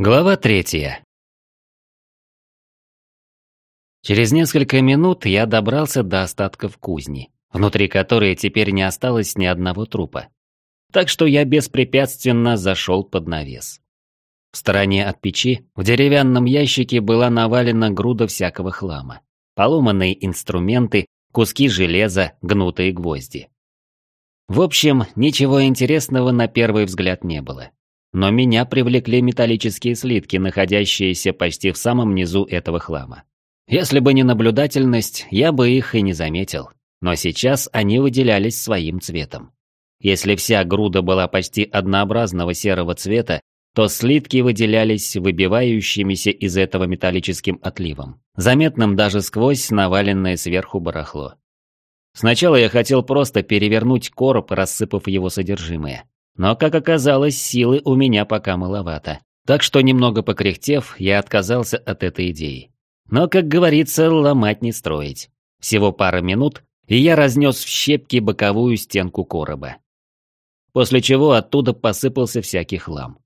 Глава третья. Через несколько минут я добрался до остатков кузни, внутри которой теперь не осталось ни одного трупа. Так что я беспрепятственно зашел под навес. В стороне от печи, в деревянном ящике была навалена груда всякого хлама. Поломанные инструменты, куски железа, гнутые гвозди. В общем, ничего интересного на первый взгляд не было. Но меня привлекли металлические слитки, находящиеся почти в самом низу этого хлама. Если бы не наблюдательность, я бы их и не заметил. Но сейчас они выделялись своим цветом. Если вся груда была почти однообразного серого цвета, то слитки выделялись выбивающимися из этого металлическим отливом, заметным даже сквозь наваленное сверху барахло. Сначала я хотел просто перевернуть короб, рассыпав его содержимое. Но, как оказалось, силы у меня пока маловато. Так что, немного покряхтев, я отказался от этой идеи. Но, как говорится, ломать не строить. Всего пара минут, и я разнес в щепки боковую стенку короба. После чего оттуда посыпался всякий хлам.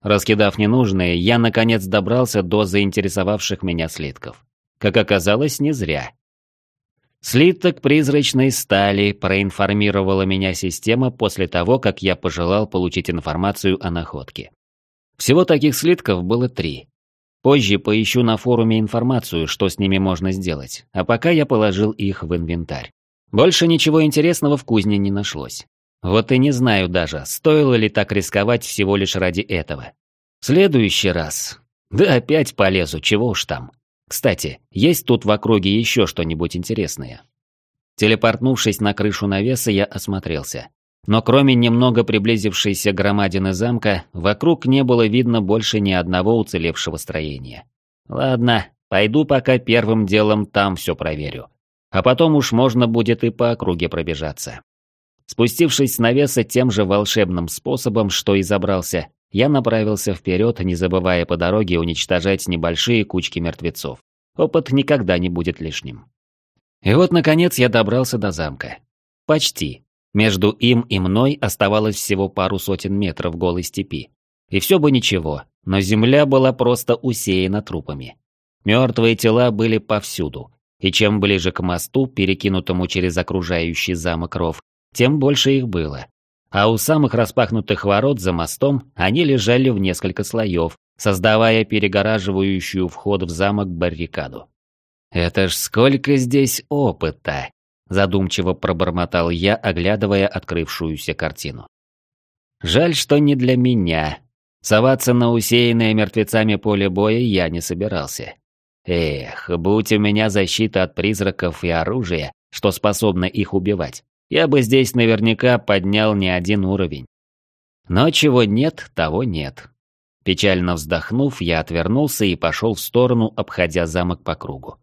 Раскидав ненужные, я наконец добрался до заинтересовавших меня слитков. Как оказалось, не зря. Слиток призрачной стали проинформировала меня система после того, как я пожелал получить информацию о находке. Всего таких слитков было три. Позже поищу на форуме информацию, что с ними можно сделать, а пока я положил их в инвентарь. Больше ничего интересного в кузне не нашлось. Вот и не знаю даже, стоило ли так рисковать всего лишь ради этого. В следующий раз. Да опять полезу, чего уж там. Кстати, есть тут в округе еще что-нибудь интересное? Телепортнувшись на крышу навеса, я осмотрелся. Но кроме немного приблизившейся громадины замка, вокруг не было видно больше ни одного уцелевшего строения. Ладно, пойду пока первым делом там все проверю. А потом уж можно будет и по округе пробежаться. Спустившись с навеса тем же волшебным способом, что и забрался, я направился вперед, не забывая по дороге уничтожать небольшие кучки мертвецов. Опыт никогда не будет лишним. И вот, наконец, я добрался до замка. Почти. Между им и мной оставалось всего пару сотен метров голой степи. И все бы ничего, но земля была просто усеяна трупами. Мертвые тела были повсюду, и чем ближе к мосту, перекинутому через окружающий замок ров, тем больше их было а у самых распахнутых ворот за мостом они лежали в несколько слоев, создавая перегораживающую вход в замок баррикаду. «Это ж сколько здесь опыта!» – задумчиво пробормотал я, оглядывая открывшуюся картину. «Жаль, что не для меня. Соваться на усеянное мертвецами поле боя я не собирался. Эх, будь у меня защита от призраков и оружия, что способно их убивать я бы здесь наверняка поднял не один уровень. Но чего нет, того нет. Печально вздохнув, я отвернулся и пошел в сторону, обходя замок по кругу.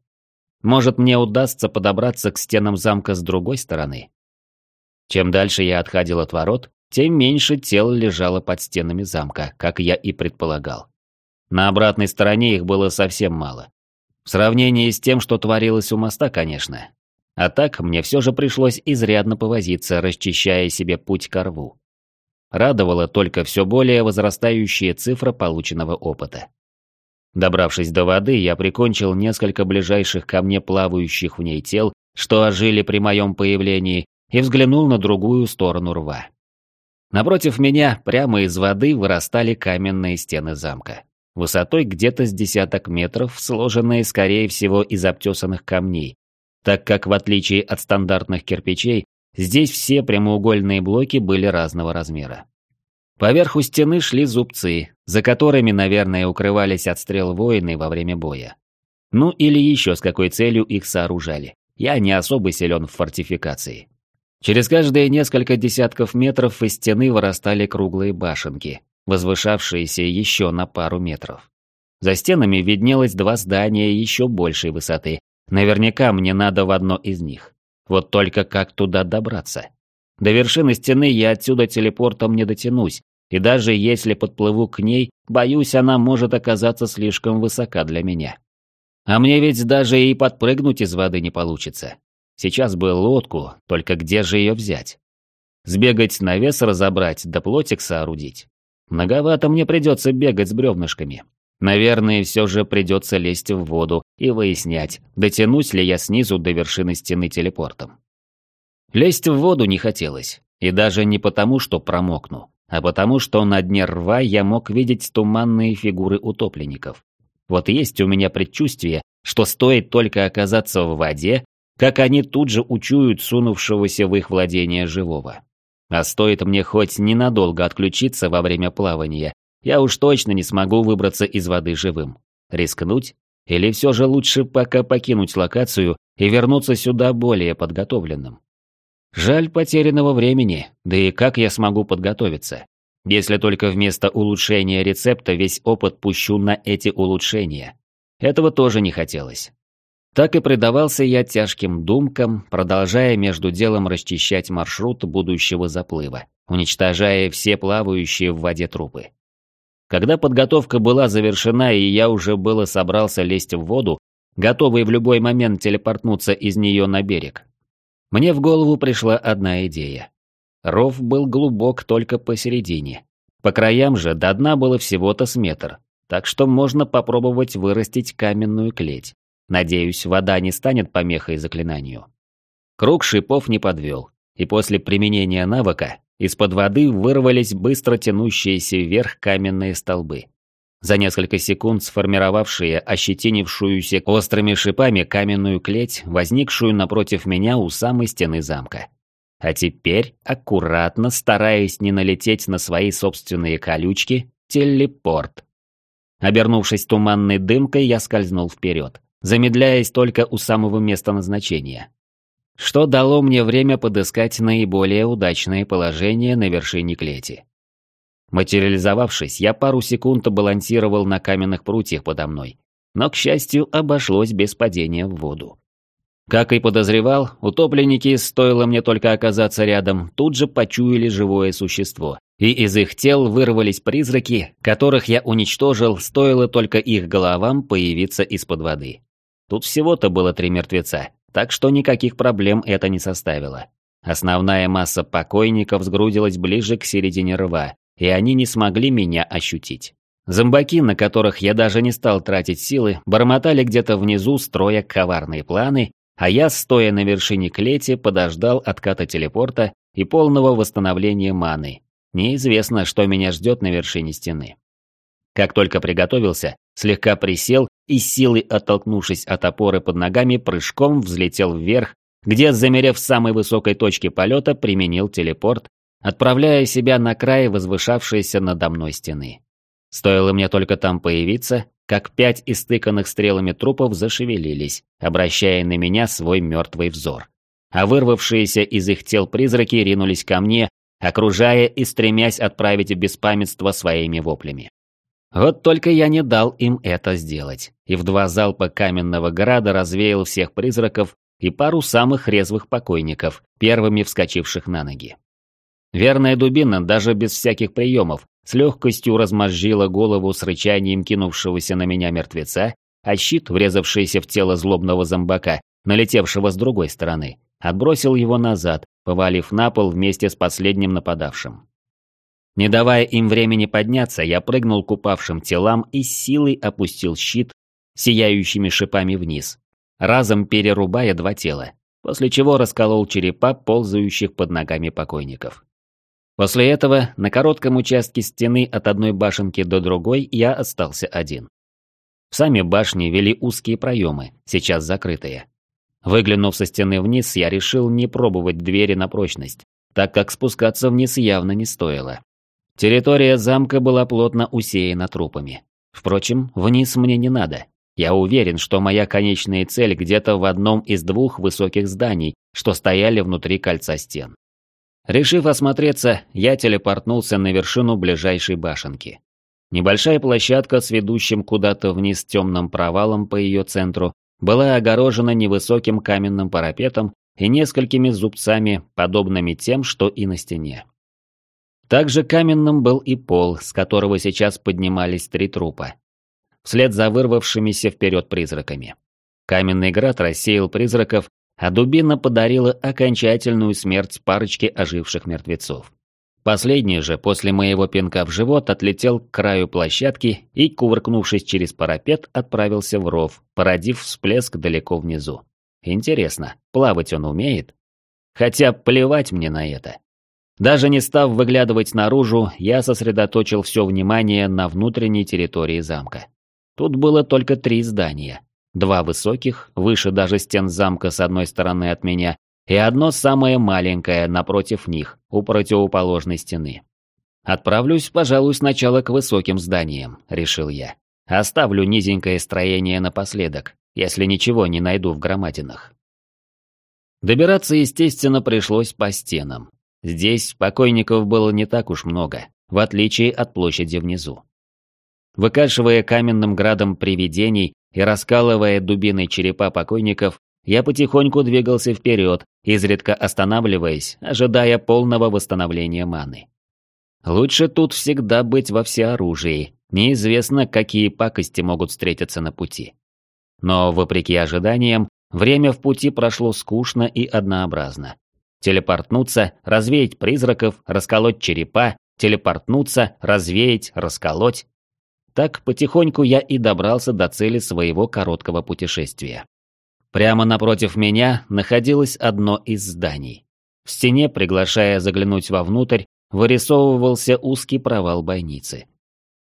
Может, мне удастся подобраться к стенам замка с другой стороны? Чем дальше я отходил от ворот, тем меньше тел лежало под стенами замка, как я и предполагал. На обратной стороне их было совсем мало. В сравнении с тем, что творилось у моста, конечно, а так мне все же пришлось изрядно повозиться, расчищая себе путь к рву. Радовала только все более возрастающая цифра полученного опыта. Добравшись до воды, я прикончил несколько ближайших ко мне плавающих в ней тел, что ожили при моем появлении, и взглянул на другую сторону рва. Напротив меня, прямо из воды, вырастали каменные стены замка. Высотой где-то с десяток метров, сложенные, скорее всего, из обтесанных камней, так как в отличие от стандартных кирпичей, здесь все прямоугольные блоки были разного размера. Поверху стены шли зубцы, за которыми, наверное, укрывались от стрел воины во время боя. Ну или еще с какой целью их сооружали. Я не особо силен в фортификации. Через каждые несколько десятков метров из стены вырастали круглые башенки, возвышавшиеся еще на пару метров. За стенами виднелось два здания еще большей высоты, Наверняка мне надо в одно из них. Вот только как туда добраться? До вершины стены я отсюда телепортом не дотянусь, и даже если подплыву к ней, боюсь, она может оказаться слишком высока для меня. А мне ведь даже и подпрыгнуть из воды не получится. Сейчас бы лодку, только где же ее взять? Сбегать на вес разобрать, да плотик соорудить. Многовато мне придется бегать с бревнышками. Наверное, все же придется лезть в воду и выяснять, дотянусь ли я снизу до вершины стены телепортом. Лезть в воду не хотелось, и даже не потому, что промокну, а потому, что на дне рва я мог видеть туманные фигуры утопленников. Вот есть у меня предчувствие, что стоит только оказаться в воде, как они тут же учуют сунувшегося в их владение живого. А стоит мне хоть ненадолго отключиться во время плавания, я уж точно не смогу выбраться из воды живым. Рискнуть? Или все же лучше пока покинуть локацию и вернуться сюда более подготовленным? Жаль потерянного времени, да и как я смогу подготовиться? Если только вместо улучшения рецепта весь опыт пущу на эти улучшения. Этого тоже не хотелось. Так и предавался я тяжким думкам, продолжая между делом расчищать маршрут будущего заплыва, уничтожая все плавающие в воде трупы. Когда подготовка была завершена и я уже было собрался лезть в воду, готовый в любой момент телепортнуться из нее на берег, мне в голову пришла одна идея. Ров был глубок только посередине. По краям же до дна было всего-то с метр, так что можно попробовать вырастить каменную клеть. Надеюсь, вода не станет помехой заклинанию. Круг шипов не подвел, и после применения навыка из-под воды вырвались быстро тянущиеся вверх каменные столбы. За несколько секунд сформировавшие ощетинившуюся острыми шипами каменную клеть, возникшую напротив меня у самой стены замка. А теперь, аккуратно, стараясь не налететь на свои собственные колючки, телепорт. Обернувшись туманной дымкой, я скользнул вперед, замедляясь только у самого места назначения что дало мне время подыскать наиболее удачное положение на вершине клети. Материализовавшись, я пару секунд балансировал на каменных прутьях подо мной, но, к счастью, обошлось без падения в воду. Как и подозревал, утопленники, стоило мне только оказаться рядом, тут же почуяли живое существо, и из их тел вырвались призраки, которых я уничтожил, стоило только их головам появиться из-под воды. Тут всего-то было три мертвеца, так что никаких проблем это не составило. Основная масса покойников сгрудилась ближе к середине рва, и они не смогли меня ощутить. Зомбаки, на которых я даже не стал тратить силы, бормотали где-то внизу, строя коварные планы, а я, стоя на вершине клети, подождал отката телепорта и полного восстановления маны. Неизвестно, что меня ждет на вершине стены. Как только приготовился, слегка присел и силой оттолкнувшись от опоры под ногами, прыжком взлетел вверх, где, замерев в самой высокой точке полета, применил телепорт, отправляя себя на край возвышавшейся надо мной стены. Стоило мне только там появиться, как пять истыканных стрелами трупов зашевелились, обращая на меня свой мертвый взор. А вырвавшиеся из их тел призраки ринулись ко мне, окружая и стремясь отправить в беспамятство своими воплями. Вот только я не дал им это сделать, и в два залпа каменного града развеял всех призраков и пару самых резвых покойников, первыми вскочивших на ноги. Верная дубина, даже без всяких приемов, с легкостью размозжила голову с рычанием кинувшегося на меня мертвеца, а щит, врезавшийся в тело злобного зомбака, налетевшего с другой стороны, отбросил его назад, повалив на пол вместе с последним нападавшим. Не давая им времени подняться, я прыгнул к упавшим телам и силой опустил щит, сияющими шипами вниз, разом перерубая два тела, после чего расколол черепа ползающих под ногами покойников. После этого на коротком участке стены от одной башенки до другой я остался один. В сами башни вели узкие проемы, сейчас закрытые. Выглянув со стены вниз, я решил не пробовать двери на прочность, так как спускаться вниз явно не стоило. Территория замка была плотно усеяна трупами. Впрочем, вниз мне не надо. Я уверен, что моя конечная цель где-то в одном из двух высоких зданий, что стояли внутри кольца стен. Решив осмотреться, я телепортнулся на вершину ближайшей башенки. Небольшая площадка с ведущим куда-то вниз темным провалом по ее центру была огорожена невысоким каменным парапетом и несколькими зубцами, подобными тем, что и на стене. Также каменным был и пол, с которого сейчас поднимались три трупа. Вслед за вырвавшимися вперед призраками. Каменный град рассеял призраков, а дубина подарила окончательную смерть парочке оживших мертвецов. Последний же после моего пинка в живот отлетел к краю площадки и, кувыркнувшись через парапет, отправился в ров, породив всплеск далеко внизу. Интересно, плавать он умеет? Хотя плевать мне на это. Даже не став выглядывать наружу, я сосредоточил все внимание на внутренней территории замка. Тут было только три здания. Два высоких, выше даже стен замка с одной стороны от меня, и одно самое маленькое напротив них, у противоположной стены. «Отправлюсь, пожалуй, сначала к высоким зданиям», — решил я. «Оставлю низенькое строение напоследок, если ничего не найду в громадинах». Добираться, естественно, пришлось по стенам. Здесь покойников было не так уж много, в отличие от площади внизу. Выкашивая каменным градом привидений и раскалывая дубиной черепа покойников, я потихоньку двигался вперед, изредка останавливаясь, ожидая полного восстановления маны. Лучше тут всегда быть во всеоружии, неизвестно, какие пакости могут встретиться на пути. Но, вопреки ожиданиям, время в пути прошло скучно и однообразно. Телепортнуться, развеять призраков, расколоть черепа, телепортнуться, развеять, расколоть. Так потихоньку я и добрался до цели своего короткого путешествия. Прямо напротив меня находилось одно из зданий. В стене, приглашая заглянуть вовнутрь, вырисовывался узкий провал бойницы.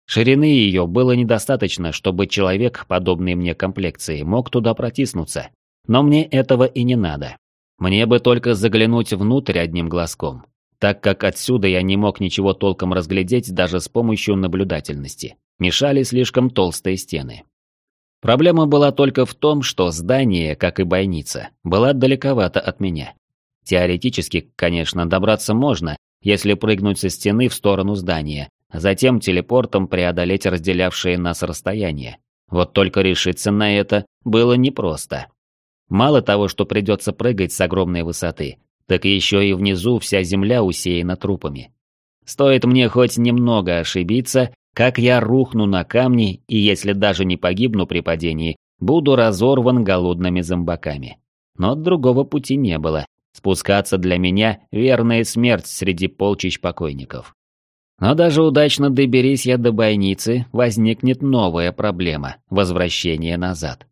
Ширины ее было недостаточно, чтобы человек, подобный мне комплекции, мог туда протиснуться. Но мне этого и не надо. Мне бы только заглянуть внутрь одним глазком, так как отсюда я не мог ничего толком разглядеть даже с помощью наблюдательности. Мешали слишком толстые стены. Проблема была только в том, что здание, как и бойница, было далековато от меня. Теоретически, конечно, добраться можно, если прыгнуть со стены в сторону здания, а затем телепортом преодолеть разделявшее нас расстояние. Вот только решиться на это было непросто. Мало того, что придется прыгать с огромной высоты, так еще и внизу вся земля усеяна трупами. Стоит мне хоть немного ошибиться, как я рухну на камни и если даже не погибну при падении, буду разорван голодными зомбаками. Но другого пути не было. Спускаться для меня – верная смерть среди полчищ покойников. Но даже удачно доберись я до бойницы, возникнет новая проблема – возвращение назад.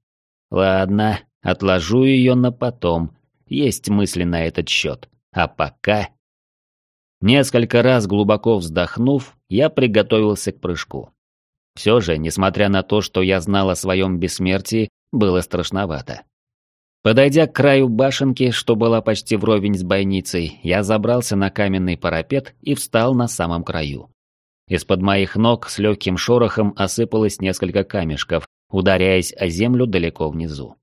Ладно, отложу ее на потом. Есть мысли на этот счет. А пока Несколько раз глубоко вздохнув, я приготовился к прыжку. Все же, несмотря на то, что я знал о своем бессмертии, было страшновато. Подойдя к краю башенки, что была почти вровень с бойницей, я забрался на каменный парапет и встал на самом краю. Из-под моих ног с легким шорохом осыпалось несколько камешков, ударяясь о землю далеко внизу.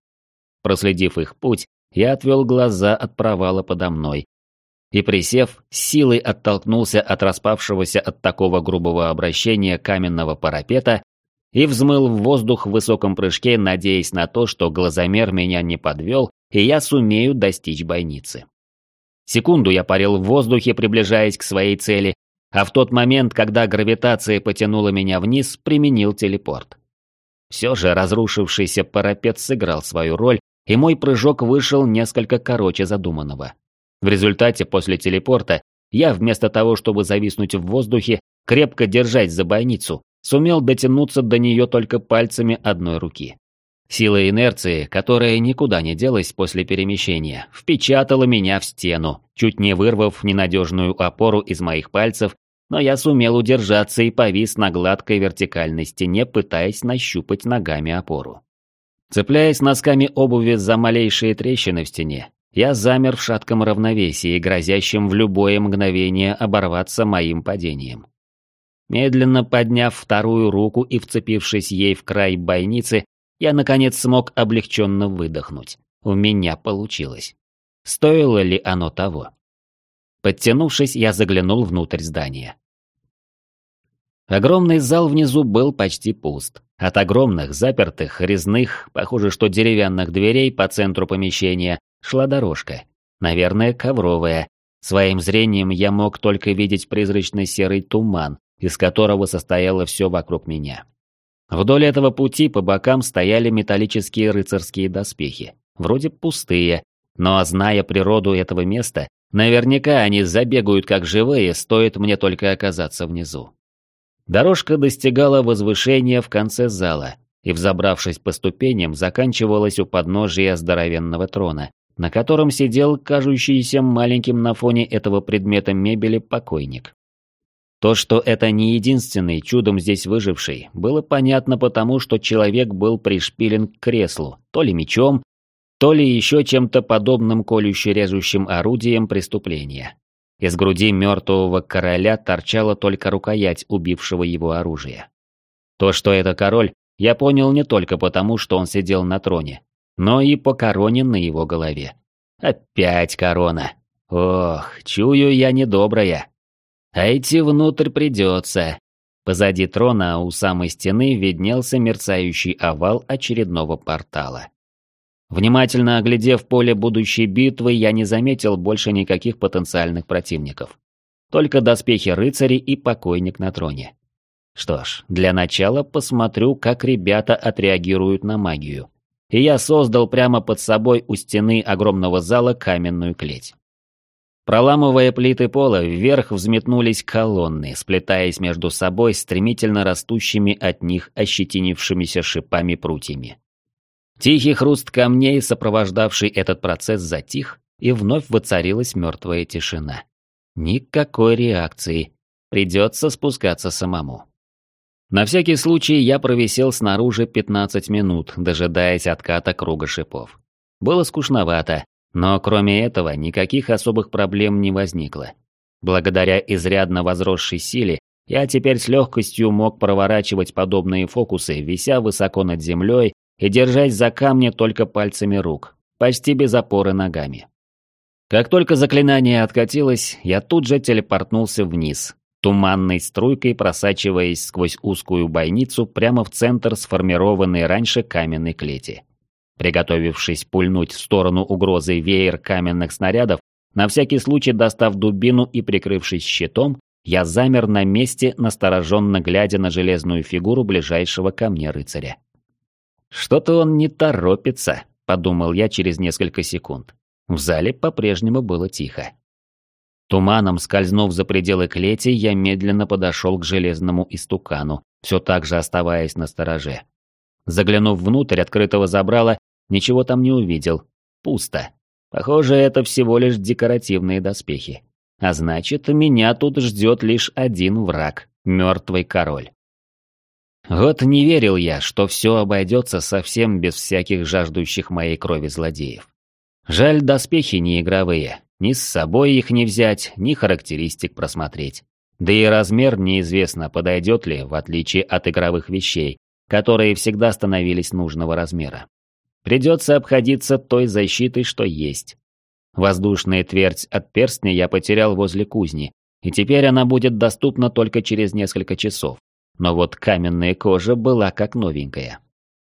Проследив их путь, я отвел глаза от провала подо мной и, присев, силой оттолкнулся от распавшегося от такого грубого обращения каменного парапета и взмыл в воздух в высоком прыжке, надеясь на то, что глазомер меня не подвел, и я сумею достичь бойницы. Секунду я парил в воздухе, приближаясь к своей цели, а в тот момент, когда гравитация потянула меня вниз, применил телепорт. Все же разрушившийся парапет сыграл свою роль, и мой прыжок вышел несколько короче задуманного. В результате, после телепорта, я вместо того, чтобы зависнуть в воздухе, крепко держать за бойницу, сумел дотянуться до нее только пальцами одной руки. Сила инерции, которая никуда не делась после перемещения, впечатала меня в стену, чуть не вырвав ненадежную опору из моих пальцев, но я сумел удержаться и повис на гладкой вертикальной стене, пытаясь нащупать ногами опору. Цепляясь носками обуви за малейшие трещины в стене, я замер в шатком равновесии, грозящем в любое мгновение оборваться моим падением. Медленно подняв вторую руку и вцепившись ей в край бойницы, я наконец смог облегченно выдохнуть. У меня получилось. Стоило ли оно того? Подтянувшись, я заглянул внутрь здания. Огромный зал внизу был почти пуст. От огромных, запертых, резных, похоже, что деревянных дверей по центру помещения шла дорожка. Наверное, ковровая. Своим зрением я мог только видеть призрачный серый туман, из которого состояло все вокруг меня. Вдоль этого пути по бокам стояли металлические рыцарские доспехи. Вроде пустые, Но зная природу этого места, наверняка они забегают как живые, стоит мне только оказаться внизу. Дорожка достигала возвышения в конце зала, и, взобравшись по ступеням, заканчивалась у подножия здоровенного трона, на котором сидел кажущийся маленьким на фоне этого предмета мебели покойник. То, что это не единственный чудом здесь выживший, было понятно потому, что человек был пришпилен к креслу, то ли мечом, то ли еще чем-то подобным колюще-режущим орудием преступления. Из груди мертвого короля торчала только рукоять убившего его оружия. То, что это король, я понял не только потому, что он сидел на троне, но и по короне на его голове. Опять корона. Ох, чую я недобрая. А идти внутрь придется. Позади трона у самой стены виднелся мерцающий овал очередного портала. Внимательно оглядев поле будущей битвы, я не заметил больше никаких потенциальных противников. Только доспехи рыцарей и покойник на троне. Что ж, для начала посмотрю, как ребята отреагируют на магию. И я создал прямо под собой у стены огромного зала каменную клеть. Проламывая плиты пола, вверх взметнулись колонны, сплетаясь между собой стремительно растущими от них ощетинившимися шипами прутьями. Тихий хруст камней, сопровождавший этот процесс, затих, и вновь воцарилась мертвая тишина. Никакой реакции. Придется спускаться самому. На всякий случай я провисел снаружи 15 минут, дожидаясь отката круга шипов. Было скучновато, но кроме этого никаких особых проблем не возникло. Благодаря изрядно возросшей силе, я теперь с легкостью мог проворачивать подобные фокусы, вися высоко над землей и держась за камни только пальцами рук, почти без опоры ногами. Как только заклинание откатилось, я тут же телепортнулся вниз, туманной струйкой просачиваясь сквозь узкую бойницу прямо в центр сформированной раньше каменной клети. Приготовившись пульнуть в сторону угрозы веер каменных снарядов, на всякий случай достав дубину и прикрывшись щитом, я замер на месте, настороженно глядя на железную фигуру ближайшего ко мне рыцаря. «Что-то он не торопится», — подумал я через несколько секунд. В зале по-прежнему было тихо. Туманом скользнув за пределы клети, я медленно подошел к железному истукану, все так же оставаясь на стороже. Заглянув внутрь открытого забрала, ничего там не увидел. Пусто. Похоже, это всего лишь декоративные доспехи. А значит, меня тут ждет лишь один враг – мертвый король. Вот не верил я, что все обойдется совсем без всяких жаждущих моей крови злодеев. Жаль, доспехи не игровые, ни с собой их не взять, ни характеристик просмотреть. Да и размер неизвестно, подойдет ли, в отличие от игровых вещей, которые всегда становились нужного размера. Придется обходиться той защитой, что есть. Воздушная твердь от перстня я потерял возле кузни, и теперь она будет доступна только через несколько часов. Но вот каменная кожа была как новенькая.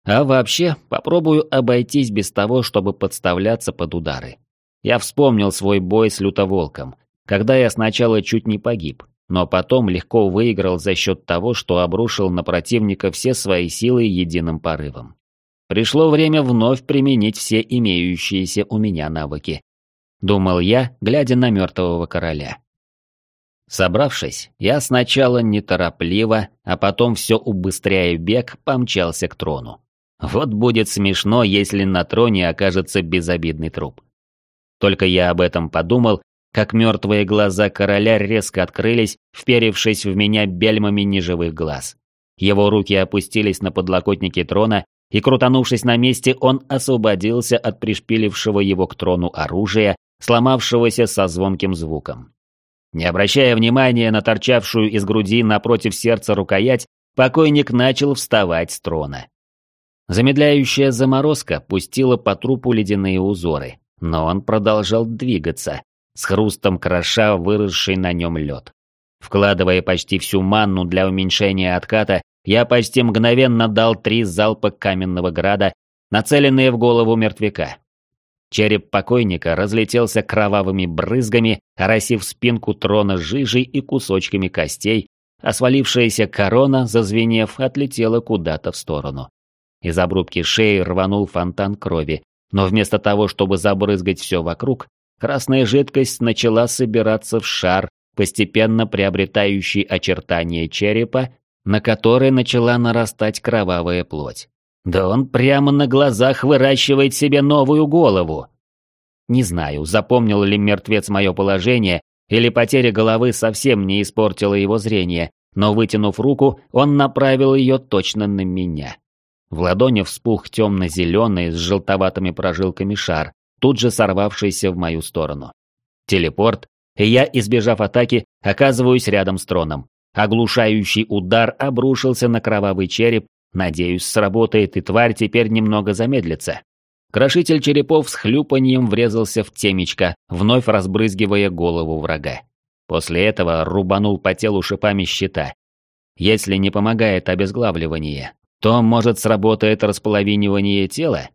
А вообще, попробую обойтись без того, чтобы подставляться под удары. Я вспомнил свой бой с лютоволком, когда я сначала чуть не погиб, но потом легко выиграл за счет того, что обрушил на противника все свои силы единым порывом. Пришло время вновь применить все имеющиеся у меня навыки. Думал я, глядя на мертвого короля. Собравшись, я сначала неторопливо, а потом все убыстряя бег, помчался к трону. Вот будет смешно, если на троне окажется безобидный труп. Только я об этом подумал, как мертвые глаза короля резко открылись, вперевшись в меня бельмами неживых глаз. Его руки опустились на подлокотники трона, и, крутанувшись на месте, он освободился от пришпилившего его к трону оружия, сломавшегося со звонким звуком. Не обращая внимания на торчавшую из груди напротив сердца рукоять, покойник начал вставать с трона. Замедляющая заморозка пустила по трупу ледяные узоры, но он продолжал двигаться, с хрустом кроша выросший на нем лед. Вкладывая почти всю манну для уменьшения отката, я почти мгновенно дал три залпа каменного града, нацеленные в голову мертвяка. Череп покойника разлетелся кровавыми брызгами, оросив спинку трона жижей и кусочками костей, а свалившаяся корона, зазвенев, отлетела куда-то в сторону. Из обрубки шеи рванул фонтан крови, Но вместо того, чтобы забрызгать все вокруг, красная жидкость начала собираться в шар, постепенно приобретающий очертания черепа, на который начала нарастать кровавая плоть. Да он прямо на глазах выращивает себе новую голову. Не знаю, запомнил ли мертвец мое положение, или потеря головы совсем не испортила его зрение, но вытянув руку, он направил ее точно на меня. В ладони вспух темно-зеленый с желтоватыми прожилками шар, тут же сорвавшийся в мою сторону. Телепорт, и я, избежав атаки, оказываюсь рядом с троном. Оглушающий удар обрушился на кровавый череп, надеюсь, сработает и тварь теперь немного замедлится. Крошитель черепов с хлюпаньем врезался в темечко, вновь разбрызгивая голову врага. После этого рубанул по телу шипами щита. Если не помогает обезглавливание, то, может, сработает располовинивание тела?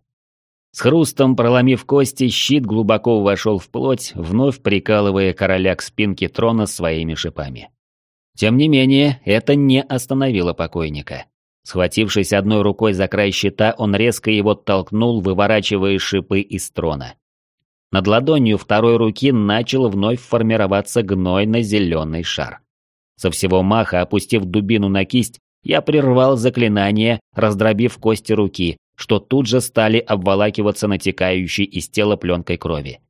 С хрустом проломив кости, щит глубоко вошел в плоть, вновь прикалывая короля к спинке трона своими шипами. Тем не менее, это не остановило покойника. Схватившись одной рукой за край щита, он резко его толкнул, выворачивая шипы из трона. Над ладонью второй руки начал вновь формироваться гнойно-зеленый шар. Со всего маха, опустив дубину на кисть, я прервал заклинание, раздробив кости руки, что тут же стали обволакиваться натекающей из тела пленкой крови.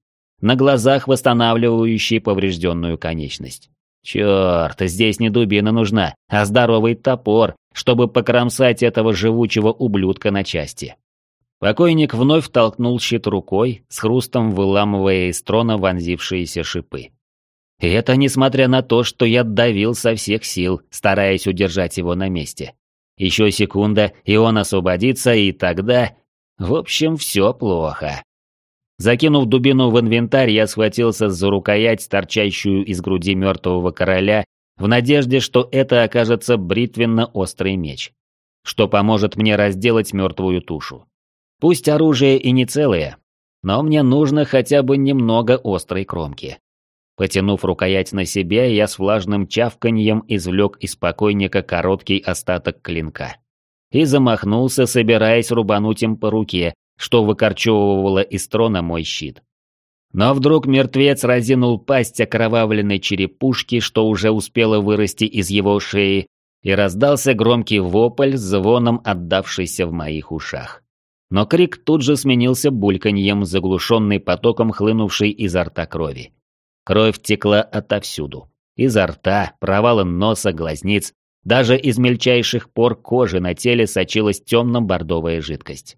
На глазах восстанавливающей поврежденную конечность. Черт, здесь не дубина нужна, а здоровый топор, чтобы покромсать этого живучего ублюдка на части. Покойник вновь толкнул щит рукой, с хрустом выламывая из трона вонзившиеся шипы. И это несмотря на то, что я давил со всех сил, стараясь удержать его на месте. Еще секунда, и он освободится, и тогда... В общем, все плохо. Закинув дубину в инвентарь, я схватился за рукоять, торчащую из груди мертвого короля, в надежде, что это окажется бритвенно-острый меч, что поможет мне разделать мертвую тушу. Пусть оружие и не целое, но мне нужно хотя бы немного острой кромки. Потянув рукоять на себе, я с влажным чавканьем извлек из покойника короткий остаток клинка. И замахнулся, собираясь рубануть им по руке, что выкорчевывало из трона мой щит. Но вдруг мертвец разинул пасть окровавленной черепушки, что уже успела вырасти из его шеи, и раздался громкий вопль, звоном отдавшийся в моих ушах. Но крик тут же сменился бульканьем, заглушенный потоком хлынувшей изо рта крови. Кровь текла отовсюду. Изо рта, провала носа, глазниц, даже из мельчайших пор кожи на теле сочилась темно-бордовая жидкость.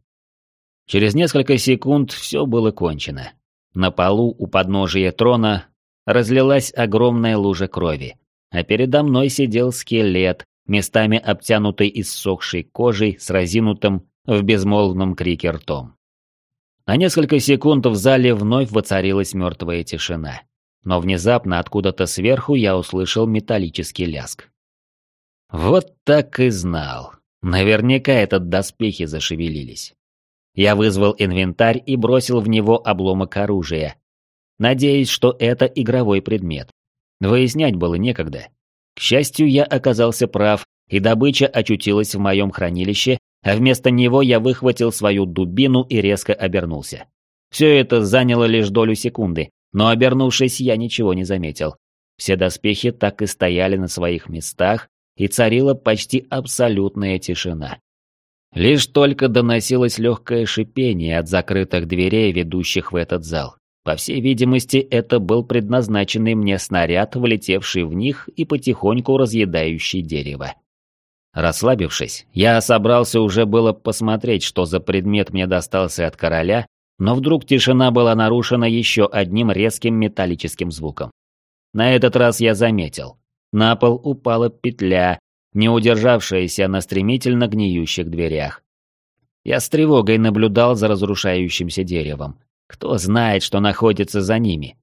Через несколько секунд все было кончено. На полу у подножия трона разлилась огромная лужа крови, а передо мной сидел скелет, местами обтянутый иссохшей кожей с разинутым в безмолвном крике ртом. На несколько секунд в зале вновь воцарилась мертвая тишина но внезапно откуда-то сверху я услышал металлический ляск. Вот так и знал. Наверняка этот доспехи зашевелились. Я вызвал инвентарь и бросил в него обломок оружия, надеясь, что это игровой предмет. Выяснять было некогда. К счастью, я оказался прав, и добыча очутилась в моем хранилище, а вместо него я выхватил свою дубину и резко обернулся. Все это заняло лишь долю секунды, но обернувшись, я ничего не заметил. Все доспехи так и стояли на своих местах, и царила почти абсолютная тишина. Лишь только доносилось легкое шипение от закрытых дверей, ведущих в этот зал. По всей видимости, это был предназначенный мне снаряд, влетевший в них и потихоньку разъедающий дерево. Расслабившись, я собрался уже было посмотреть, что за предмет мне достался от короля, но вдруг тишина была нарушена еще одним резким металлическим звуком. На этот раз я заметил. На пол упала петля, не удержавшаяся на стремительно гниющих дверях. Я с тревогой наблюдал за разрушающимся деревом. Кто знает, что находится за ними?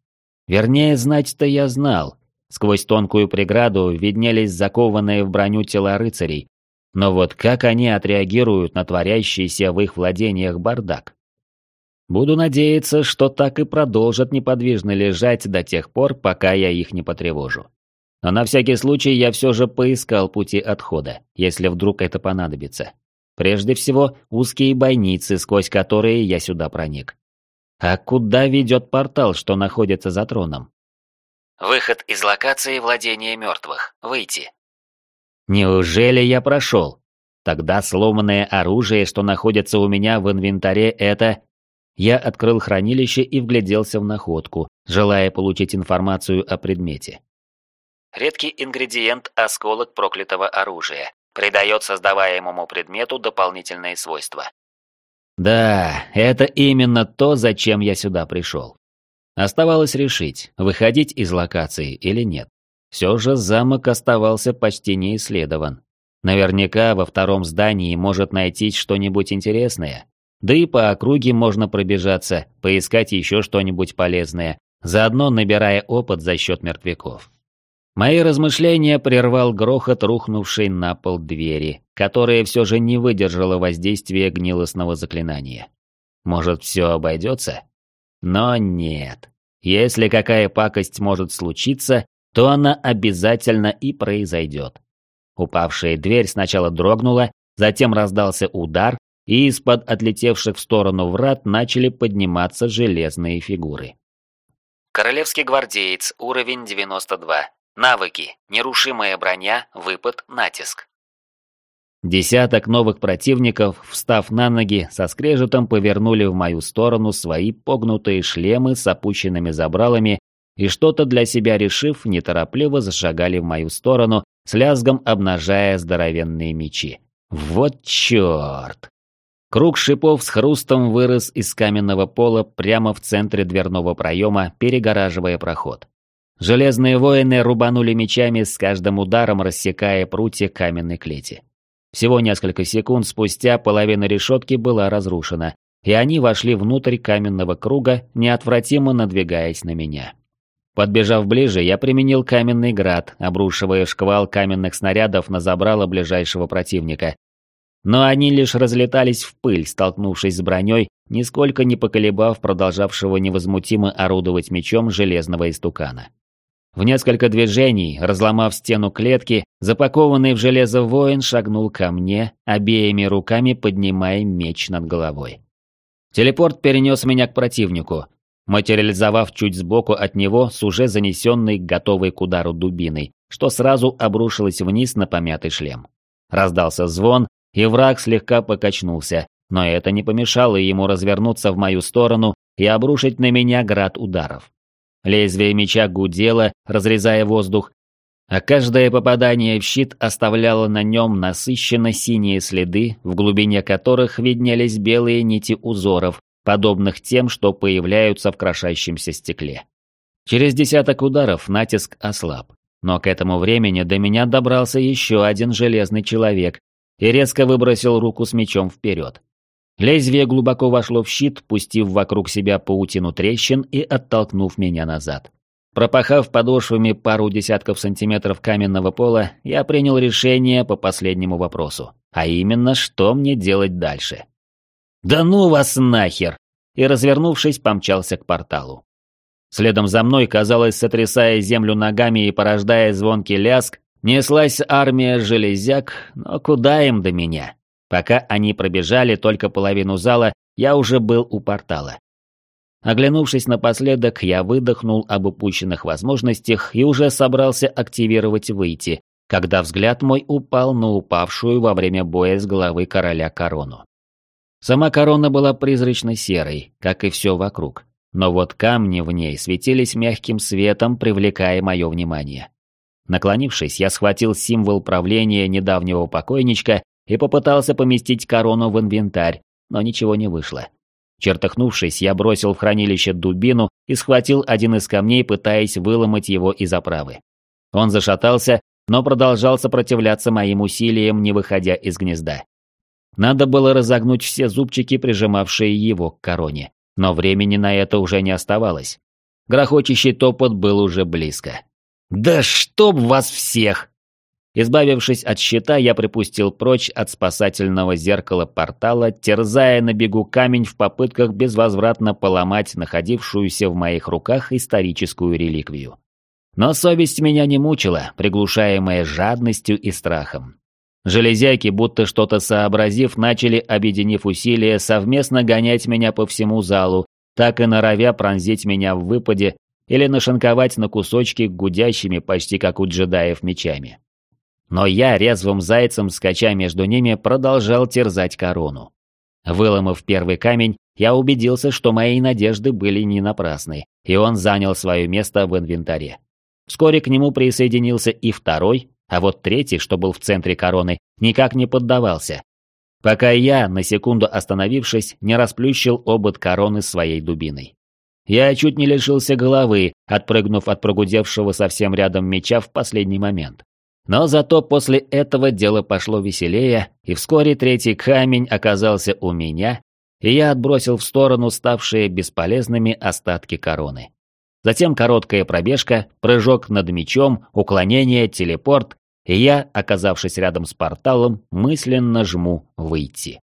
Вернее, знать-то я знал. Сквозь тонкую преграду виднелись закованные в броню тела рыцарей. Но вот как они отреагируют на творящийся в их владениях бардак? Буду надеяться, что так и продолжат неподвижно лежать до тех пор, пока я их не потревожу. Но на всякий случай я все же поискал пути отхода, если вдруг это понадобится. Прежде всего, узкие бойницы, сквозь которые я сюда проник. А куда ведет портал, что находится за троном? Выход из локации владения мертвых. Выйти. Неужели я прошел? Тогда сломанное оружие, что находится у меня в инвентаре, это... Я открыл хранилище и вгляделся в находку, желая получить информацию о предмете. Редкий ингредиент – осколок проклятого оружия. Придает создаваемому предмету дополнительные свойства. Да, это именно то, зачем я сюда пришел. Оставалось решить, выходить из локации или нет. Все же замок оставался почти не исследован. Наверняка во втором здании может найтись что-нибудь интересное. Да и по округе можно пробежаться, поискать еще что-нибудь полезное, заодно набирая опыт за счет мертвяков. Мои размышления прервал грохот рухнувшей на пол двери, которая все же не выдержала воздействия гнилостного заклинания. Может, все обойдется? Но нет. Если какая пакость может случиться, то она обязательно и произойдет. Упавшая дверь сначала дрогнула, затем раздался удар, и из-под отлетевших в сторону врат начали подниматься железные фигуры. Королевский гвардеец, уровень 92. Навыки. Нерушимая броня, выпад, натиск. Десяток новых противников, встав на ноги, со скрежетом повернули в мою сторону свои погнутые шлемы с опущенными забралами и что-то для себя решив, неторопливо зашагали в мою сторону, с лязгом обнажая здоровенные мечи. Вот черт! Круг шипов с хрустом вырос из каменного пола прямо в центре дверного проема, перегораживая проход. Железные воины рубанули мечами с каждым ударом, рассекая прутья каменной клети. Всего несколько секунд спустя половина решетки была разрушена, и они вошли внутрь каменного круга, неотвратимо надвигаясь на меня. Подбежав ближе, я применил каменный град, обрушивая шквал каменных снарядов на забрало ближайшего противника. Но они лишь разлетались в пыль, столкнувшись с броней, нисколько не поколебав продолжавшего невозмутимо орудовать мечом железного истукана. В несколько движений, разломав стену клетки, запакованный в железо воин шагнул ко мне, обеими руками поднимая меч над головой. Телепорт перенес меня к противнику, материализовав чуть сбоку от него с уже занесенной, готовой к удару дубиной, что сразу обрушилось вниз на помятый шлем. Раздался звон, и враг слегка покачнулся, но это не помешало ему развернуться в мою сторону и обрушить на меня град ударов. Лезвие меча гудело, разрезая воздух, а каждое попадание в щит оставляло на нем насыщенно синие следы, в глубине которых виднелись белые нити узоров, подобных тем, что появляются в крошащемся стекле. Через десяток ударов натиск ослаб, но к этому времени до меня добрался еще один железный человек и резко выбросил руку с мечом вперед. Лезвие глубоко вошло в щит, пустив вокруг себя паутину трещин и оттолкнув меня назад. Пропахав подошвами пару десятков сантиметров каменного пола, я принял решение по последнему вопросу. А именно, что мне делать дальше. «Да ну вас нахер!» И, развернувшись, помчался к порталу. Следом за мной, казалось, сотрясая землю ногами и порождая звонкий ляск, неслась армия железяк, но куда им до меня? Пока они пробежали только половину зала, я уже был у портала. Оглянувшись напоследок, я выдохнул об упущенных возможностях и уже собрался активировать выйти, когда взгляд мой упал на упавшую во время боя с головы короля корону. Сама корона была призрачно серой, как и все вокруг, но вот камни в ней светились мягким светом, привлекая мое внимание. Наклонившись, я схватил символ правления недавнего покойничка и попытался поместить корону в инвентарь, но ничего не вышло. Чертыхнувшись, я бросил в хранилище дубину и схватил один из камней, пытаясь выломать его из оправы. Он зашатался, но продолжал сопротивляться моим усилиям, не выходя из гнезда. Надо было разогнуть все зубчики, прижимавшие его к короне, но времени на это уже не оставалось. Грохочущий топот был уже близко. «Да чтоб вас всех!» Избавившись от щита, я припустил прочь от спасательного зеркала портала, терзая на бегу камень в попытках безвозвратно поломать находившуюся в моих руках историческую реликвию. Но совесть меня не мучила, приглушаемая жадностью и страхом. Железяки, будто что-то сообразив, начали, объединив усилия, совместно гонять меня по всему залу, так и норовя пронзить меня в выпаде или нашинковать на кусочки гудящими почти как у джедаев мечами. Но я резвым зайцем, скача между ними, продолжал терзать корону. Выломав первый камень, я убедился, что мои надежды были не напрасны, и он занял свое место в инвентаре. Вскоре к нему присоединился и второй, а вот третий, что был в центре короны, никак не поддавался. Пока я, на секунду остановившись, не расплющил обод короны своей дубиной. Я чуть не лишился головы, отпрыгнув от прогудевшего совсем рядом меча в последний момент. Но зато после этого дело пошло веселее, и вскоре третий камень оказался у меня, и я отбросил в сторону ставшие бесполезными остатки короны. Затем короткая пробежка, прыжок над мечом, уклонение, телепорт, и я, оказавшись рядом с порталом, мысленно жму «выйти».